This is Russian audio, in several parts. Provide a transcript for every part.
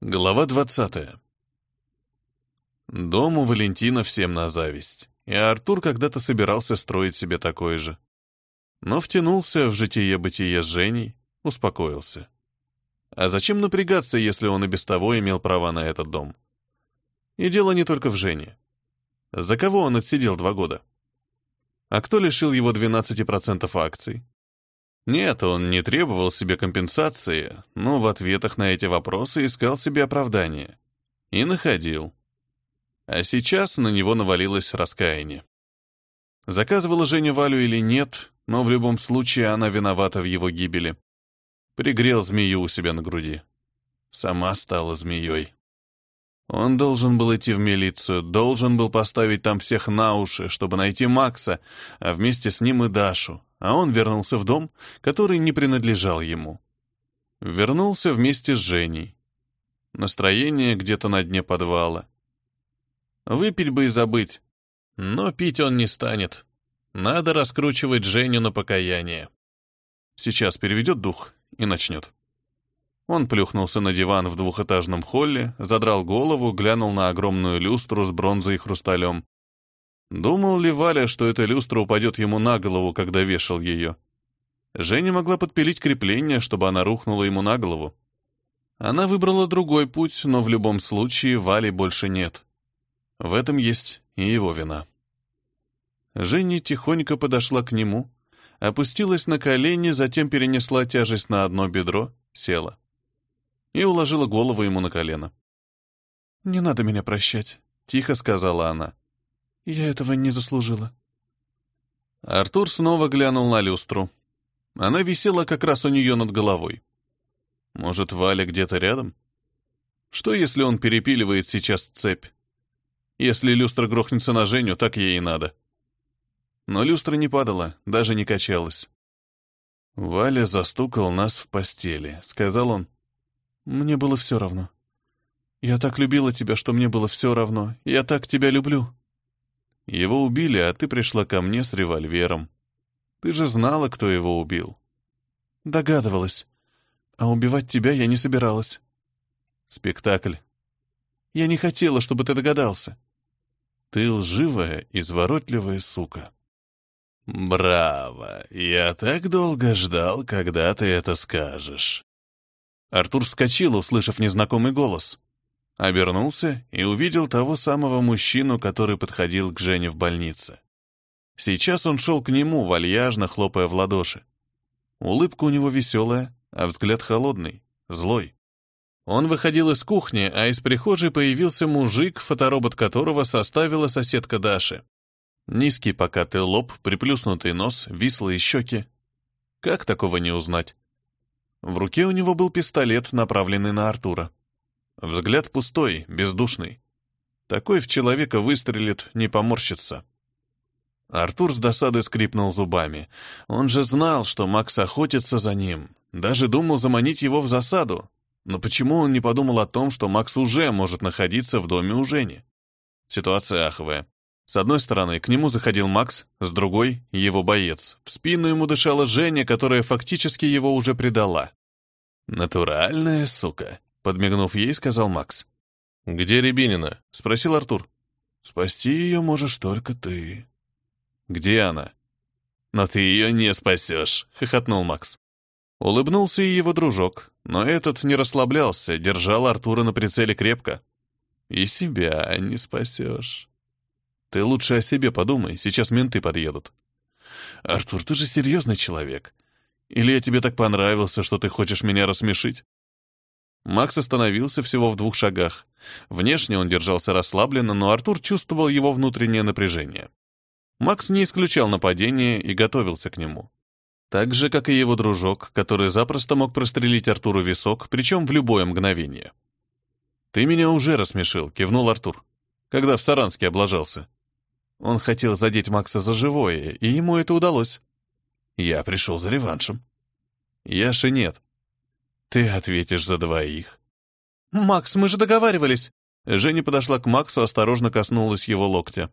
Глава двадцатая. Дом у Валентина всем на зависть, и Артур когда-то собирался строить себе такой же. Но втянулся в житие-бытие с Женей, успокоился. А зачем напрягаться, если он и без того имел права на этот дом? И дело не только в Жене. За кого он отсидел два года? А кто лишил его 12% акций? Нет, он не требовал себе компенсации, но в ответах на эти вопросы искал себе оправдание. И находил. А сейчас на него навалилось раскаяние. Заказывала Женя Валю или нет, но в любом случае она виновата в его гибели. Пригрел змею у себя на груди. Сама стала змеей. Он должен был идти в милицию, должен был поставить там всех на уши, чтобы найти Макса, а вместе с ним и Дашу, а он вернулся в дом, который не принадлежал ему. Вернулся вместе с Женей. Настроение где-то на дне подвала. Выпить бы и забыть. Но пить он не станет. Надо раскручивать Женю на покаяние. Сейчас переведет дух и начнет. Он плюхнулся на диван в двухэтажном холле, задрал голову, глянул на огромную люстру с бронзой и хрусталем. Думал ли Валя, что эта люстра упадет ему на голову, когда вешал ее? Женя могла подпилить крепление, чтобы она рухнула ему на голову. Она выбрала другой путь, но в любом случае Вали больше нет. В этом есть и его вина. Женя тихонько подошла к нему, опустилась на колени, затем перенесла тяжесть на одно бедро, села. И уложила голову ему на колено. «Не надо меня прощать», — тихо сказала она. Я этого не заслужила. Артур снова глянул на люстру. Она висела как раз у нее над головой. Может, Валя где-то рядом? Что, если он перепиливает сейчас цепь? Если люстра грохнется на Женю, так ей и надо. Но люстра не падала, даже не качалась. «Валя застукал нас в постели», — сказал он. «Мне было все равно. Я так любила тебя, что мне было все равно. Я так тебя люблю». Его убили, а ты пришла ко мне с револьвером. Ты же знала, кто его убил. Догадывалась. А убивать тебя я не собиралась. Спектакль. Я не хотела, чтобы ты догадался. Ты лживая, изворотливая сука. Браво! Я так долго ждал, когда ты это скажешь. Артур вскочил, услышав незнакомый голос. Обернулся и увидел того самого мужчину, который подходил к Жене в больнице. Сейчас он шел к нему, вальяжно хлопая в ладоши. Улыбка у него веселая, а взгляд холодный, злой. Он выходил из кухни, а из прихожей появился мужик, фоторобот которого составила соседка Даши. Низкий покатый лоб, приплюснутый нос, вислые щеки. Как такого не узнать? В руке у него был пистолет, направленный на Артура. Взгляд пустой, бездушный. Такой в человека выстрелит, не поморщится. Артур с досадой скрипнул зубами. Он же знал, что Макс охотится за ним. Даже думал заманить его в засаду. Но почему он не подумал о том, что Макс уже может находиться в доме у Жени? Ситуация аховая. С одной стороны, к нему заходил Макс, с другой — его боец. В спину ему дышала Женя, которая фактически его уже предала. «Натуральная сука», Подмигнув ей, сказал Макс. «Где Рябинина?» — спросил Артур. «Спасти ее можешь только ты». «Где она?» «Но ты ее не спасешь», — хохотнул Макс. Улыбнулся и его дружок, но этот не расслаблялся, держал Артура на прицеле крепко. «И себя не спасешь». «Ты лучше о себе подумай, сейчас менты подъедут». «Артур, ты же серьезный человек. Или я тебе так понравился, что ты хочешь меня рассмешить?» Макс остановился всего в двух шагах. Внешне он держался расслабленно, но Артур чувствовал его внутреннее напряжение. Макс не исключал нападение и готовился к нему. Так же, как и его дружок, который запросто мог прострелить Артуру висок, причем в любое мгновение. «Ты меня уже рассмешил», — кивнул Артур, когда в Саранске облажался. Он хотел задеть Макса за живое, и ему это удалось. Я пришел за реваншем. Яши нет. Ты ответишь за двоих. «Макс, мы же договаривались!» Женя подошла к Максу, осторожно коснулась его локтя.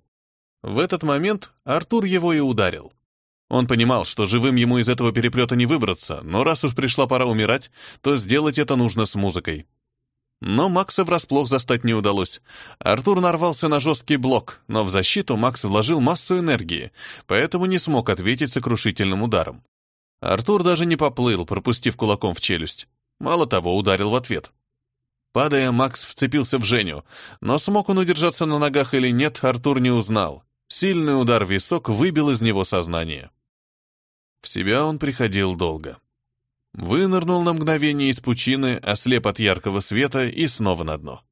В этот момент Артур его и ударил. Он понимал, что живым ему из этого переплета не выбраться, но раз уж пришла пора умирать, то сделать это нужно с музыкой. Но Макса врасплох застать не удалось. Артур нарвался на жесткий блок, но в защиту Макс вложил массу энергии, поэтому не смог ответить сокрушительным ударом. Артур даже не поплыл, пропустив кулаком в челюсть. Мало того, ударил в ответ. Падая, Макс вцепился в Женю, но смог он удержаться на ногах или нет, Артур не узнал. Сильный удар в висок выбил из него сознание. В себя он приходил долго. Вынырнул на мгновение из пучины, ослеп от яркого света и снова на дно.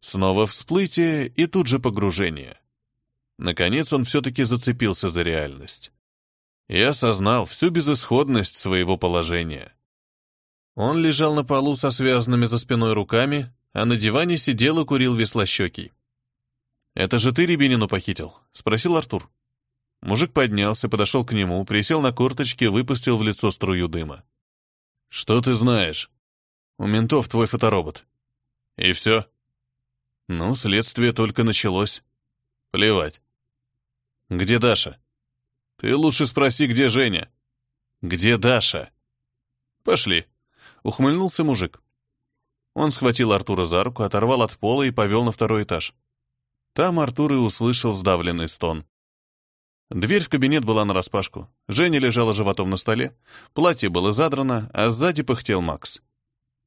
Снова всплытие и тут же погружение. Наконец он все-таки зацепился за реальность. И осознал всю безысходность своего положения. Он лежал на полу со связанными за спиной руками, а на диване сидел и курил веслощекий. «Это же ты Рябинину похитил?» — спросил Артур. Мужик поднялся, подошел к нему, присел на корточки, выпустил в лицо струю дыма. «Что ты знаешь?» «У ментов твой фоторобот». «И все?» «Ну, следствие только началось. Плевать». «Где Даша?» «Ты лучше спроси, где Женя?» «Где Даша?» «Пошли», — ухмыльнулся мужик. Он схватил Артура за руку, оторвал от пола и повел на второй этаж. Там Артур и услышал сдавленный стон. Дверь в кабинет была нараспашку. Женя лежала животом на столе, платье было задрано, а сзади пыхтел Макс.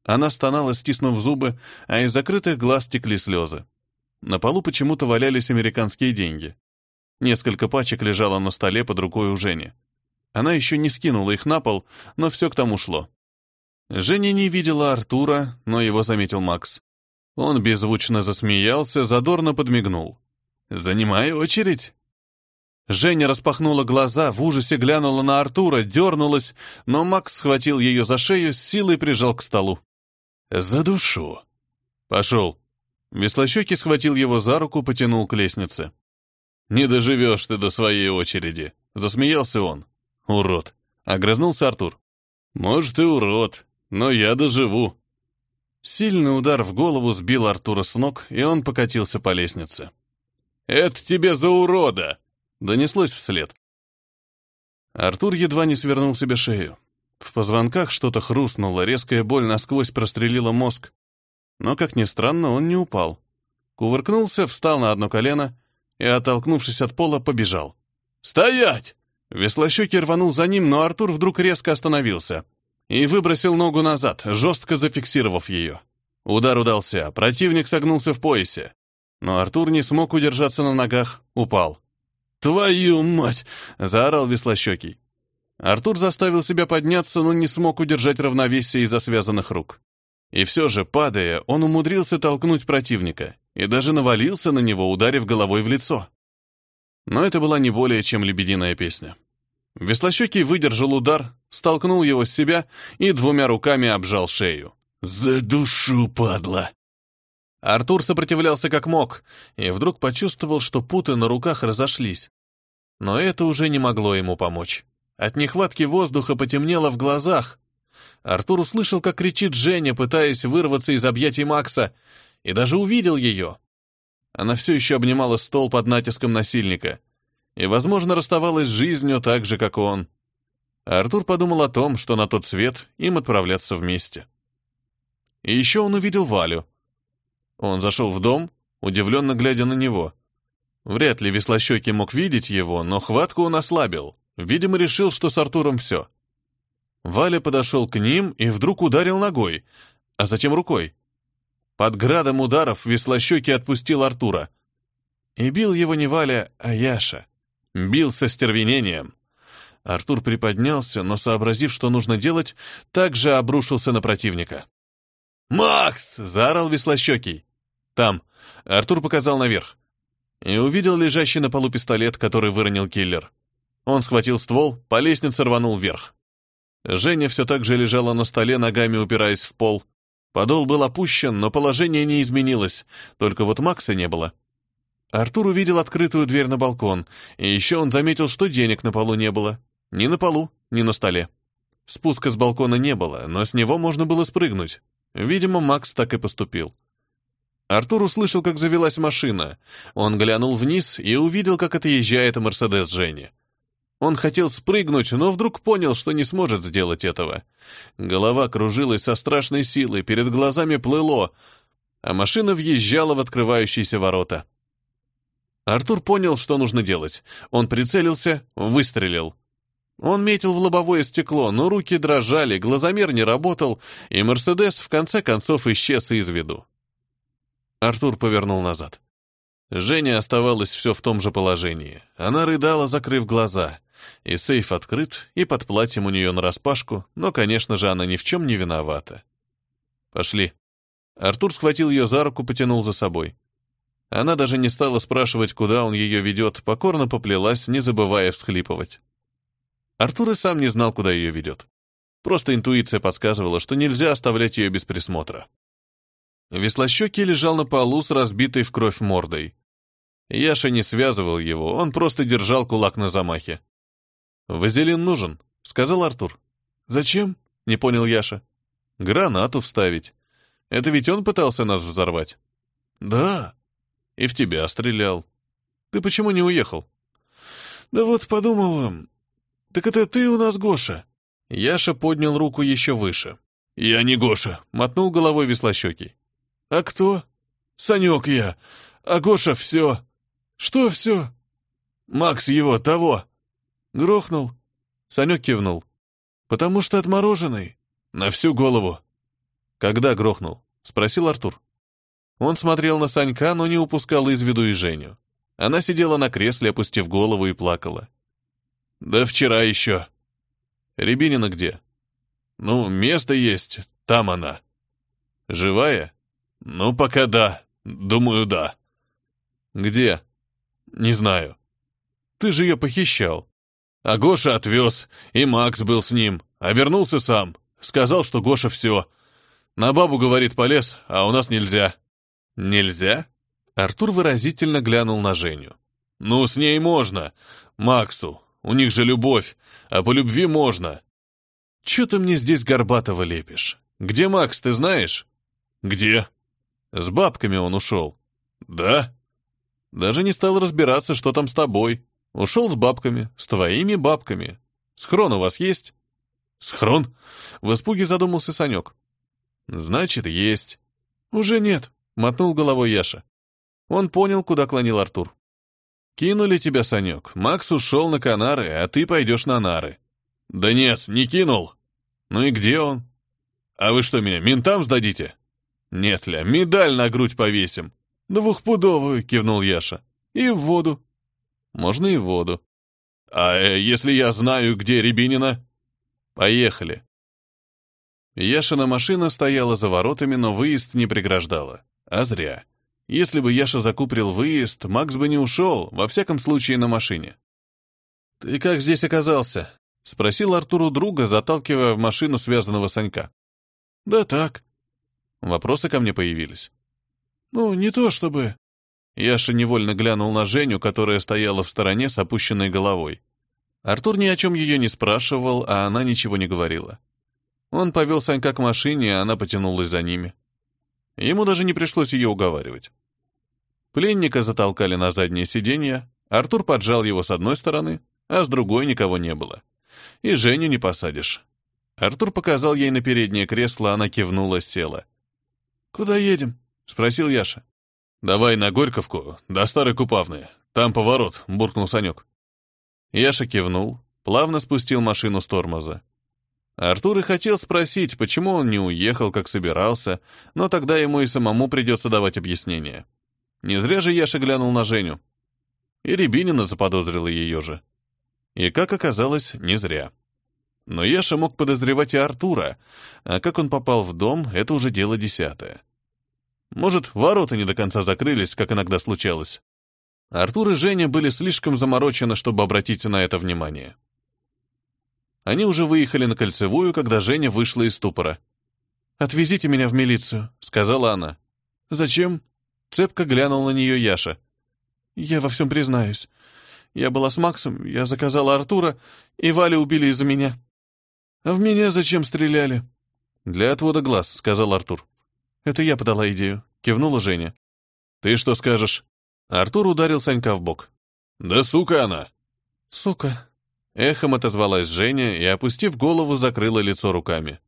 Она стонала, стиснув зубы, а из закрытых глаз текли слезы. На полу почему-то валялись американские деньги. Несколько пачек лежало на столе под рукой у Жени. Она еще не скинула их на пол, но все к тому шло. Женя не видела Артура, но его заметил Макс. Он беззвучно засмеялся, задорно подмигнул. «Занимай очередь!» Женя распахнула глаза, в ужасе глянула на Артура, дернулась, но Макс схватил ее за шею, с силой прижал к столу. «За душу!» «Пошел!» Веслощекий схватил его за руку, потянул к лестнице. «Не доживешь ты до своей очереди!» Засмеялся он. «Урод!» Огрызнулся Артур. «Может, и урод, но я доживу!» Сильный удар в голову сбил Артура с ног, и он покатился по лестнице. «Это тебе за урода!» Донеслось вслед. Артур едва не свернул себе шею. В позвонках что-то хрустнуло, резкая боль насквозь прострелила мозг. Но, как ни странно, он не упал. Кувыркнулся, встал на одно колено и, оттолкнувшись от пола, побежал. «Стоять!» Веслощекий рванул за ним, но Артур вдруг резко остановился и выбросил ногу назад, жестко зафиксировав ее. Удар удался, противник согнулся в поясе. Но Артур не смог удержаться на ногах, упал. «Твою мать!» — заорал веслощекий. Артур заставил себя подняться, но не смог удержать равновесие из-за связанных рук. И все же, падая, он умудрился толкнуть противника и даже навалился на него, ударив головой в лицо. Но это была не более чем лебединая песня. Веслощекий выдержал удар, столкнул его с себя и двумя руками обжал шею. «За душу, падла!» Артур сопротивлялся как мог, и вдруг почувствовал, что путы на руках разошлись. Но это уже не могло ему помочь. От нехватки воздуха потемнело в глазах. Артур услышал, как кричит Женя, пытаясь вырваться из объятий Макса, и даже увидел ее. Она все еще обнимала стол под натиском насильника и, возможно, расставалась с жизнью так же, как он. Артур подумал о том, что на тот свет им отправляться вместе. И еще он увидел Валю. Он зашел в дом, удивленно глядя на него — Вряд ли Веслощекий мог видеть его, но хватку он ослабил. Видимо, решил, что с Артуром все. Валя подошел к ним и вдруг ударил ногой, а затем рукой. Под градом ударов Веслощекий отпустил Артура. И бил его не Валя, а Яша. Бил со стервенением. Артур приподнялся, но, сообразив, что нужно делать, также обрушился на противника. «Макс!» — заорал Веслощекий. «Там». Артур показал наверх и увидел лежащий на полу пистолет, который выронил киллер. Он схватил ствол, по лестнице рванул вверх. Женя все так же лежала на столе, ногами упираясь в пол. Подол был опущен, но положение не изменилось, только вот Макса не было. Артур увидел открытую дверь на балкон, и еще он заметил, что денег на полу не было. Ни на полу, ни на столе. Спуска с балкона не было, но с него можно было спрыгнуть. Видимо, Макс так и поступил. Артур услышал, как завелась машина. Он глянул вниз и увидел, как отъезжает Мерседес Жени. Он хотел спрыгнуть, но вдруг понял, что не сможет сделать этого. Голова кружилась со страшной силой, перед глазами плыло, а машина въезжала в открывающиеся ворота. Артур понял, что нужно делать. Он прицелился, выстрелил. Он метил в лобовое стекло, но руки дрожали, глазомер не работал, и «Мерседес» в конце концов исчез из виду. Артур повернул назад. Женя оставалась все в том же положении. Она рыдала, закрыв глаза. И сейф открыт, и под платьем у нее нараспашку, но, конечно же, она ни в чем не виновата. «Пошли». Артур схватил ее за руку, потянул за собой. Она даже не стала спрашивать, куда он ее ведет, покорно поплелась, не забывая всхлипывать. Артур и сам не знал, куда ее ведет. Просто интуиция подсказывала, что нельзя оставлять ее без присмотра. Веслощекий лежал на полу с разбитой в кровь мордой. Яша не связывал его, он просто держал кулак на замахе. «Вазелин нужен», — сказал Артур. «Зачем?» — не понял Яша. «Гранату вставить. Это ведь он пытался нас взорвать?» «Да». «И в тебя стрелял. Ты почему не уехал?» «Да вот подумал, «Так это ты у нас Гоша?» Яша поднял руку еще выше. «Я не Гоша», — мотнул головой веслощекий. «А кто?» «Санек я. А Гоша все». «Что все?» «Макс его, того». «Грохнул?» Санек кивнул. «Потому что отмороженный. На всю голову». «Когда грохнул?» — спросил Артур. Он смотрел на Санька, но не упускал из виду и Женю. Она сидела на кресле, опустив голову и плакала. Да вчера еще. Рябинина где? Ну, место есть, там она. Живая? Ну, пока да. Думаю, да. Где? Не знаю. Ты же ее похищал. А Гоша отвез, и Макс был с ним, а вернулся сам. Сказал, что Гоша все. На бабу, говорит, полез, а у нас нельзя. Нельзя? Артур выразительно глянул на Женю. Ну, с ней можно. Максу, у них же любовь, а по любви можно. Че ты мне здесь горбатого лепишь? Где Макс, ты знаешь? Где? С бабками он ушел. Да? Даже не стал разбираться, что там с тобой. Ушел с бабками, с твоими бабками. Схрон у вас есть? Схрон? В испуге задумался Санек. Значит, есть. Уже нет, мотнул головой Яша. Он понял, куда клонил Артур. «Кинули тебя, Санек. Макс ушел на Канары, а ты пойдешь на нары». «Да нет, не кинул». «Ну и где он?» «А вы что, меня ментам сдадите?» «Нет, ля, медаль на грудь повесим». «Двухпудовую», — кивнул Яша. «И в воду». «Можно и в воду». «А э, если я знаю, где Рябинина?» «Поехали». Яшина машина стояла за воротами, но выезд не преграждала. А зря. Если бы Яша закуприл выезд, Макс бы не ушел, во всяком случае на машине. «Ты как здесь оказался?» — спросил Артур у друга, заталкивая в машину связанного Санька. «Да так». Вопросы ко мне появились. «Ну, не то чтобы...» Яша невольно глянул на Женю, которая стояла в стороне с опущенной головой. Артур ни о чем ее не спрашивал, а она ничего не говорила. Он повел Санька к машине, а она потянулась за ними. Ему даже не пришлось ее уговаривать. Пленника затолкали на заднее сиденье, Артур поджал его с одной стороны, а с другой никого не было. И Женю не посадишь. Артур показал ей на переднее кресло, она кивнула, села. «Куда едем?» — спросил Яша. «Давай на Горьковку, до Старой Купавны. Там поворот», — буркнул Санек. Яша кивнул, плавно спустил машину с тормоза. Артур и хотел спросить, почему он не уехал, как собирался, но тогда ему и самому придется давать объяснение. Не зря же Яша глянул на Женю. И Рябинина заподозрила ее же. И, как оказалось, не зря. Но Яша мог подозревать и Артура, а как он попал в дом, это уже дело десятое. Может, ворота не до конца закрылись, как иногда случалось. Артур и Женя были слишком заморочены, чтобы обратить на это внимание. Они уже выехали на кольцевую, когда Женя вышла из ступора. «Отвезите меня в милицию», — сказала она. «Зачем?» — цепко глянул на нее Яша. «Я во всем признаюсь. Я была с Максом, я заказала Артура, и Валю убили из-за меня. А в меня зачем стреляли?» «Для отвода глаз», — сказал Артур. «Это я подала идею», — кивнула Женя. «Ты что скажешь?» Артур ударил Санька в бок. «Да сука она!» «Сука», Эхом отозвалась Женя и, опустив голову, закрыла лицо руками.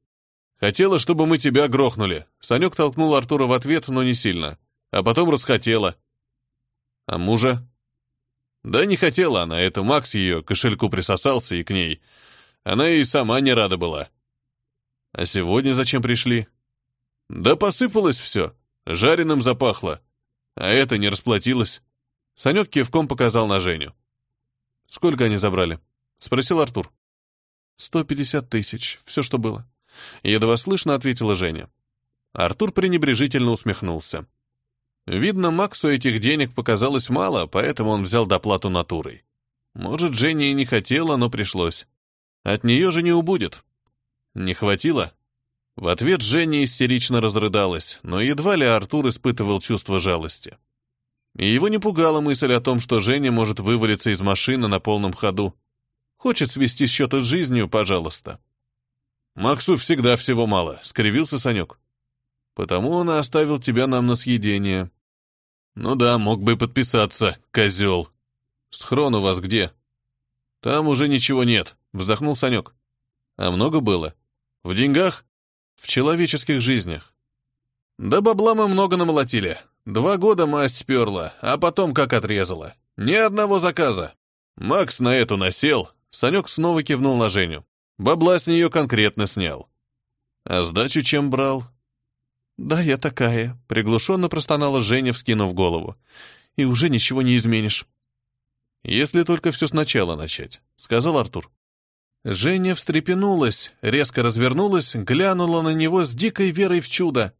«Хотела, чтобы мы тебя грохнули». Санек толкнул Артура в ответ, но не сильно. А потом расхотела. «А мужа?» «Да не хотела она, это Макс ее кошельку присосался и к ней. Она и сама не рада была». «А сегодня зачем пришли?» «Да посыпалось все, жареным запахло. А это не расплатилось». Санек кивком показал на Женю. «Сколько они забрали?» — спросил Артур. «Сто пятьдесят тысяч, все, что было». Едва слышно ответила Женя. Артур пренебрежительно усмехнулся. Видно, Максу этих денег показалось мало, поэтому он взял доплату натурой. Может, Женя и не хотела, но пришлось. От нее же не убудет. Не хватило? В ответ Женя истерично разрыдалась, но едва ли Артур испытывал чувство жалости. И его не пугала мысль о том, что Женя может вывалиться из машины на полном ходу. Хочет свести счеты с жизнью, пожалуйста. Максу всегда всего мало, скривился Санек. Потому он оставил тебя нам на съедение. Ну да, мог бы подписаться, козел. Схрон у вас где? Там уже ничего нет, вздохнул Санек. А много было? В деньгах? В человеческих жизнях. Да бабла мы много намолотили. Два года масть перла, а потом как отрезала. Ни одного заказа. Макс на эту насел, Санек снова кивнул на Женю. Бабла с нее конкретно снял. А сдачу чем брал? Да, я такая, приглушенно простонала Женя, вскинув голову. И уже ничего не изменишь. Если только все сначала начать, сказал Артур. Женя встрепенулась, резко развернулась, глянула на него с дикой верой в чудо.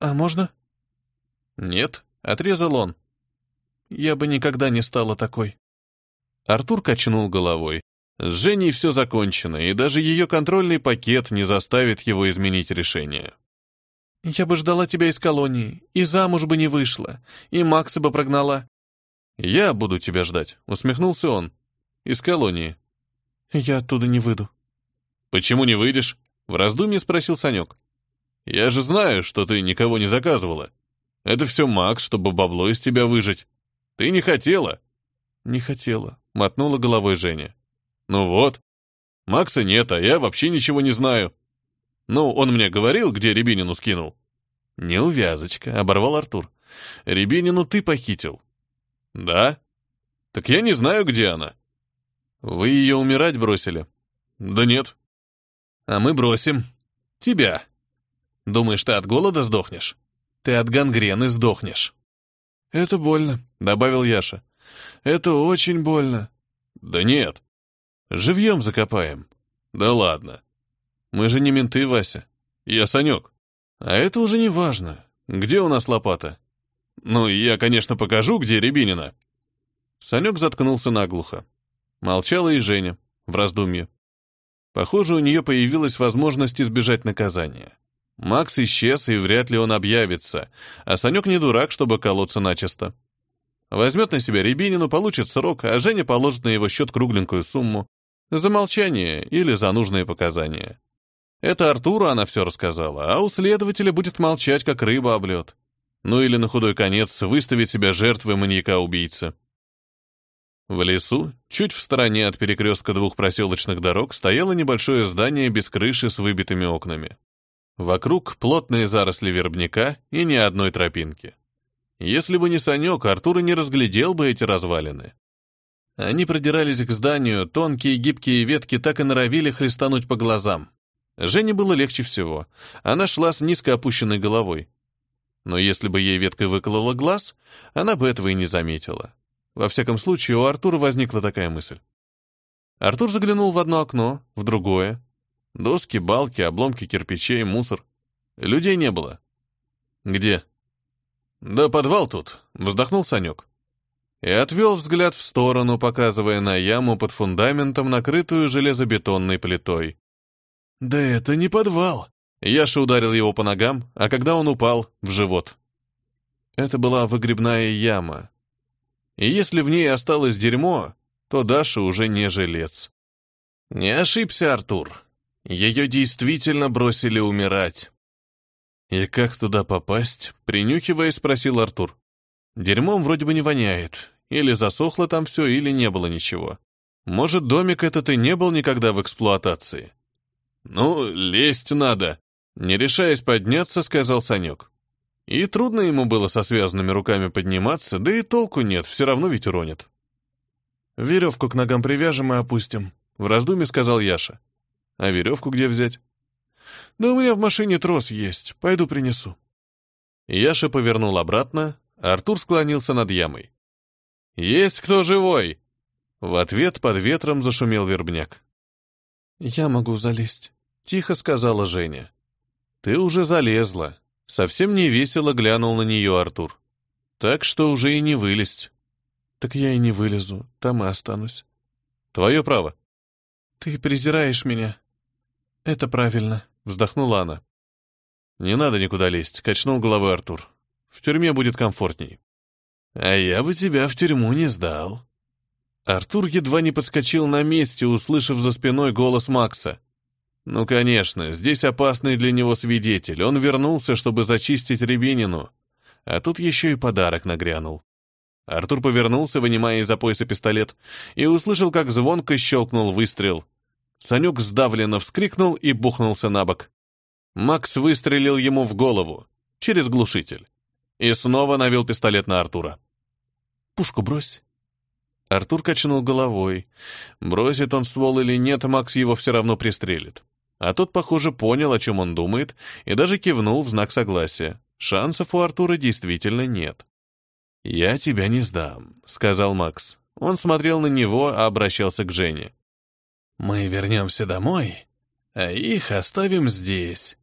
«А можно?» «Нет», — отрезал он. «Я бы никогда не стала такой». Артур качнул головой. С Женей все закончено, и даже ее контрольный пакет не заставит его изменить решение. «Я бы ждала тебя из колонии, и замуж бы не вышла, и Макса бы прогнала». «Я буду тебя ждать», — усмехнулся он. «Из колонии». «Я оттуда не выйду». «Почему не выйдешь?» — в раздумье спросил Санек. «Я же знаю, что ты никого не заказывала. Это все Макс, чтобы бабло из тебя выжить. Ты не хотела». «Не хотела», — мотнула головой Женя. «Ну вот. Макса нет, а я вообще ничего не знаю. Ну, он мне говорил, где Рябинину скинул». «Неувязочка», — оборвал Артур. «Рябинину ты похитил». «Да? Так я не знаю, где она». «Вы ее умирать бросили?» «Да нет». «А мы бросим. Тебя. Думаешь, ты от голода сдохнешь? Ты от гангрены сдохнешь». «Это больно», — добавил Яша. Это очень больно. Да нет. Живьем закопаем. Да ладно. Мы же не менты, Вася. Я Санек. А это уже не важно. Где у нас лопата? Ну, я, конечно, покажу, где Рябинина. Санек заткнулся наглухо. Молчала и Женя, в раздумье. Похоже, у нее появилась возможность избежать наказания. Макс исчез, и вряд ли он объявится, а Санек не дурак, чтобы колоться начисто. Возьмет на себя Рябинину, получит срок, а Женя положит на его счет кругленькую сумму. За молчание или за нужные показания. Это Артуру она все рассказала, а у следователя будет молчать, как рыба об лед. Ну или на худой конец выставить себя жертвой маньяка-убийцы. В лесу, чуть в стороне от перекрестка двух проселочных дорог, стояло небольшое здание без крыши с выбитыми окнами. Вокруг плотные заросли вербняка и ни одной тропинки. Если бы не Санек, Артур и не разглядел бы эти развалины. Они продирались к зданию, тонкие гибкие ветки так и норовили хлестануть по глазам. Жене было легче всего. Она шла с низко опущенной головой. Но если бы ей веткой выколола глаз, она бы этого и не заметила. Во всяком случае, у Артура возникла такая мысль. Артур заглянул в одно окно, в другое. Доски, балки, обломки кирпичей, мусор. Людей не было. Где? «Да подвал тут», — вздохнул Санек. И отвел взгляд в сторону, показывая на яму под фундаментом, накрытую железобетонной плитой. «Да это не подвал!» Яша ударил его по ногам, а когда он упал, в живот. Это была выгребная яма. И если в ней осталось дерьмо, то Даша уже не жилец. Не ошибся Артур. Ее действительно бросили умирать. «И как туда попасть?» — принюхиваясь, спросил Артур. «Дерьмом вроде бы не воняет. Или засохло там все, или не было ничего. Может, домик этот и не был никогда в эксплуатации? Ну, лезть надо. Не решаясь подняться, сказал Санек. И трудно ему было со связанными руками подниматься, да и толку нет, все равно ведь уронит. «Веревку к ногам привяжем и опустим», — в раздумье сказал Яша. «А веревку где взять?» «Да у меня в машине трос есть, пойду принесу». Яша повернул обратно, а Артур склонился над ямой. «Есть кто живой?» В ответ под ветром зашумел вербняк. «Я могу залезть», — тихо сказала Женя. «Ты уже залезла». Совсем не весело глянул на нее Артур. «Так что уже и не вылезть». «Так я и не вылезу, там и останусь». «Твое право». «Ты презираешь меня». «Это правильно», — вздохнула она. «Не надо никуда лезть», — качнул головой Артур. «В тюрьме будет комфортней». «А я бы тебя в тюрьму не сдал». Артур едва не подскочил на месте, услышав за спиной голос Макса. Ну, конечно, здесь опасный для него свидетель. Он вернулся, чтобы зачистить Рябинину. А тут еще и подарок нагрянул. Артур повернулся, вынимая из-за пояса пистолет, и услышал, как звонко щелкнул выстрел. Санек сдавленно вскрикнул и бухнулся на бок. Макс выстрелил ему в голову, через глушитель, и снова навел пистолет на Артура. «Пушку брось». Артур качнул головой. Бросит он ствол или нет, Макс его все равно пристрелит. А тот, похоже, понял, о чем он думает, и даже кивнул в знак согласия. Шансов у Артура действительно нет. «Я тебя не сдам», — сказал Макс. Он смотрел на него, а обращался к Жене. «Мы вернемся домой, а их оставим здесь.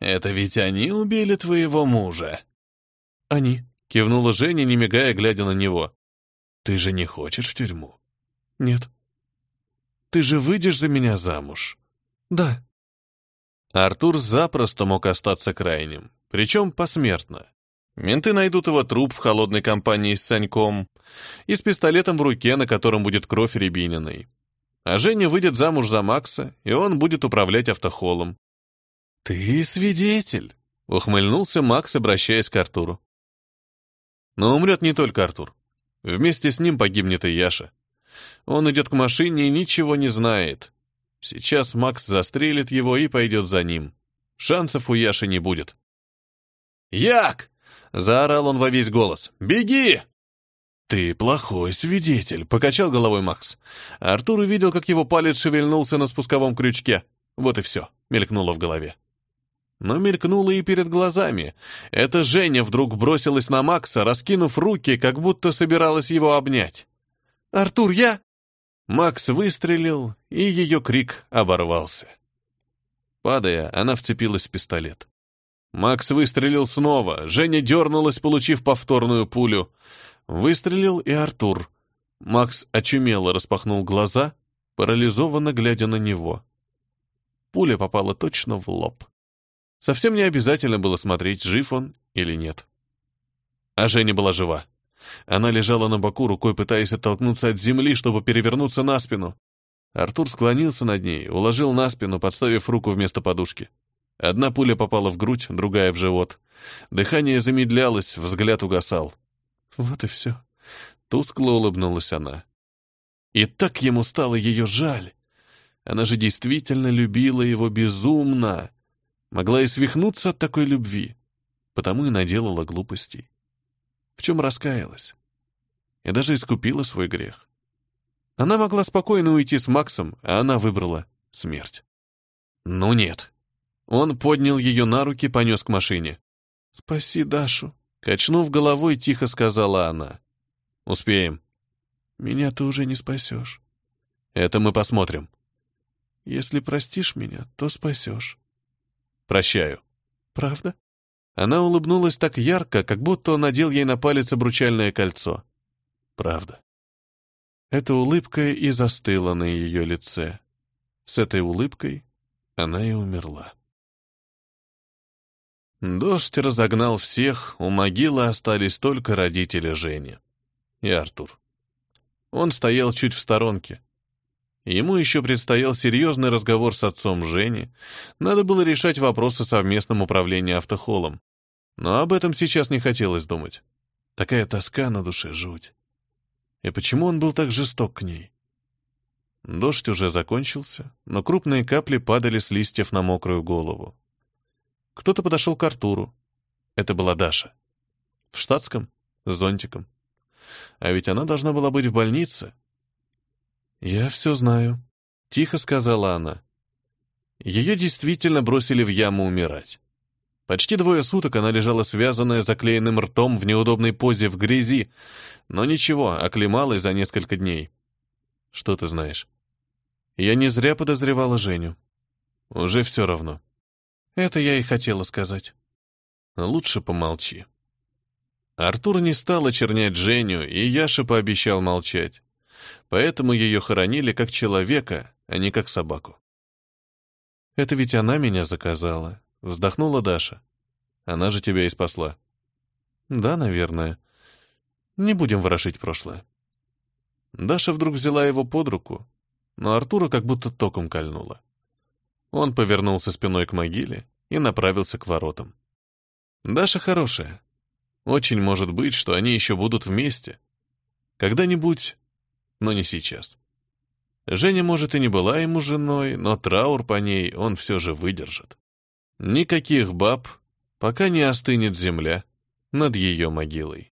Это ведь они убили твоего мужа». «Они», — кивнула Женя, не мигая, глядя на него. «Ты же не хочешь в тюрьму?» «Нет». «Ты же выйдешь за меня замуж?» «Да». Артур запросто мог остаться крайним, причем посмертно. Менты найдут его труп в холодной компании с Саньком и с пистолетом в руке, на котором будет кровь Рябининой. А Женя выйдет замуж за Макса, и он будет управлять автохолом. «Ты свидетель», — ухмыльнулся Макс, обращаясь к Артуру. Но умрет не только Артур. Вместе с ним погибнет и Яша. Он идет к машине и ничего не знает. Сейчас Макс застрелит его и пойдет за ним. Шансов у Яши не будет. «Як!» — заорал он во весь голос. «Беги!» «Ты плохой свидетель», — покачал головой Макс. Артур увидел, как его палец шевельнулся на спусковом крючке. Вот и все, мелькнуло в голове. Но мелькнуло и перед глазами. Эта Женя вдруг бросилась на Макса, раскинув руки, как будто собиралась его обнять. «Артур, я...» Макс выстрелил, и ее крик оборвался. Падая, она вцепилась в пистолет. Макс выстрелил снова, Женя дернулась, получив повторную пулю. Выстрелил и Артур. Макс очумело распахнул глаза, парализованно глядя на него. Пуля попала точно в лоб. Совсем не обязательно было смотреть, жив он или нет. А Женя была жива. Она лежала на боку, рукой пытаясь оттолкнуться от земли, чтобы перевернуться на спину. Артур склонился над ней, уложил на спину, подставив руку вместо подушки. Одна пуля попала в грудь, другая в живот. Дыхание замедлялось, взгляд угасал. Вот и все. Тускло улыбнулась она. И так ему стало ее жаль. Она же действительно любила его безумно. Могла и свихнуться от такой любви. Потому и наделала глупостей в чем раскаялась. И даже искупила свой грех. Она могла спокойно уйти с Максом, а она выбрала смерть. Ну нет. Он поднял ее на руки, понес к машине. «Спаси Дашу», — качнув головой, тихо сказала она. «Успеем». «Меня ты уже не спасешь». «Это мы посмотрим». «Если простишь меня, то спасешь». «Прощаю». «Правда?» Она улыбнулась так ярко, как будто он надел ей на палец обручальное кольцо. Правда. Эта улыбка и застыла на ее лице. С этой улыбкой она и умерла. Дождь разогнал всех, у могилы остались только родители Жени и Артур. Он стоял чуть в сторонке. Ему еще предстоял серьезный разговор с отцом Жени. Надо было решать вопросы совместным управления автохолом. Но об этом сейчас не хотелось думать. Такая тоска на душе, жуть. И почему он был так жесток к ней? Дождь уже закончился, но крупные капли падали с листьев на мокрую голову. Кто-то подошел к Артуру. Это была Даша. В штатском, с зонтиком. А ведь она должна была быть в больнице. «Я все знаю», — тихо сказала она. Ее действительно бросили в яму умирать. Почти двое суток она лежала связанная заклеенным ртом в неудобной позе в грязи, но ничего, оклемалась за несколько дней. Что ты знаешь? Я не зря подозревала Женю. Уже все равно. Это я и хотела сказать. Лучше помолчи. Артур не стал очернять Женю, и Яша пообещал молчать. Поэтому ее хоронили как человека, а не как собаку. «Это ведь она меня заказала», — вздохнула Даша. «Она же тебя и спасла». «Да, наверное. Не будем ворошить прошлое». Даша вдруг взяла его под руку, но Артура как будто током кольнуло. Он повернулся спиной к могиле и направился к воротам. Даша хорошая. Очень может быть, что они еще будут вместе. Когда-нибудь, но не сейчас. Женя, может, и не была ему женой, но траур по ней он все же выдержит. Никаких баб, пока не остынет земля над ее могилой.